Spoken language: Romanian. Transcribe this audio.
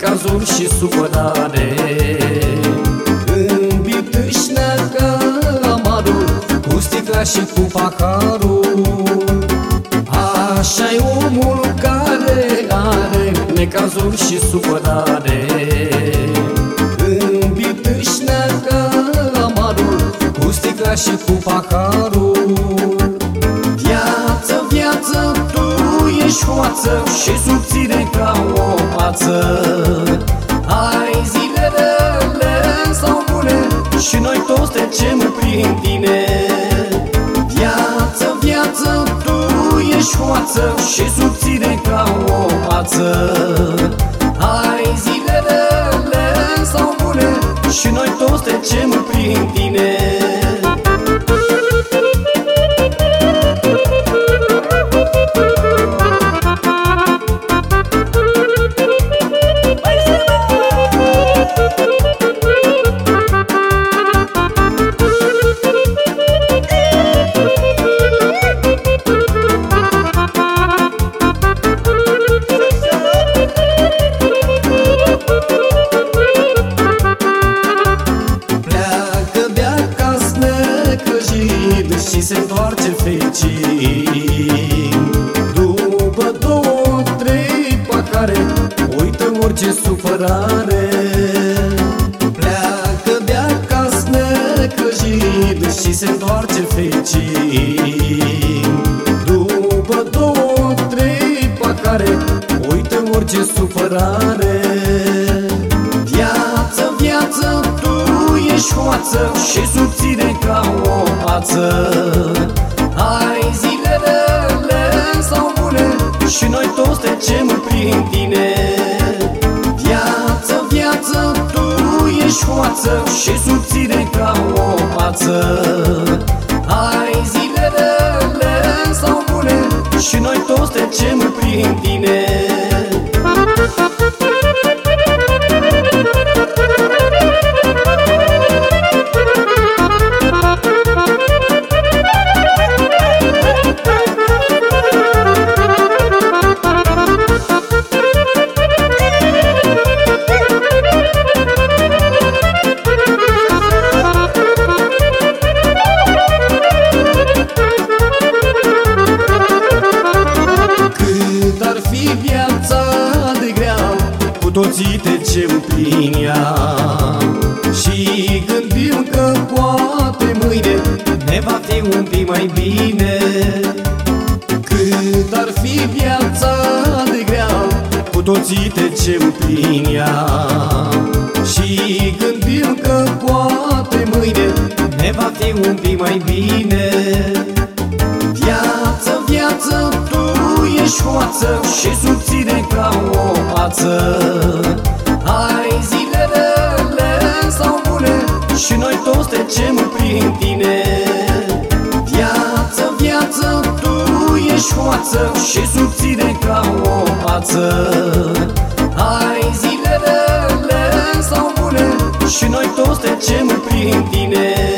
necazuri și supărare Când ca amarul Cu sticla și cu paharul. Așa e omul care are necazuri și supărare Când ca amarul Cu sticla și cu paharul. Viață, viață, tu ești hoață Și subțire ca o față ești hoață Și subțire ca o față Ai zile rele sau bune Și noi toți trecem prin tine și se întoarce fericit. După două, trei pacare Uită orice supărare. Pleacă de acasă necăjit Și se întoarce fericit. După două, trei pacare Uită orice supărare tu ești hoață Și subțire ca o față Ai zile rele sau bune Și noi toți trecem prin tine. Viață, viață, tu ești hoață Și subțire ca o față Ai zile rele sau bune Și noi toți trecem prin tine toții trecem prin ea. Și gândim că poate mâine ne va fi un pic mai bine. Cât ar fi viața de grea, cu toții trecem prin ea. Și gândim că poate mâine ne va fi un pic mai bine. Viață, viață, tu ești hoață și subțire ca o față Ai zile rele sau bune și noi toți trecem prin tine. Viață, viață, tu ești hoață și subțire ca o față Ai zile rele sau bune și noi toți trecem prin tine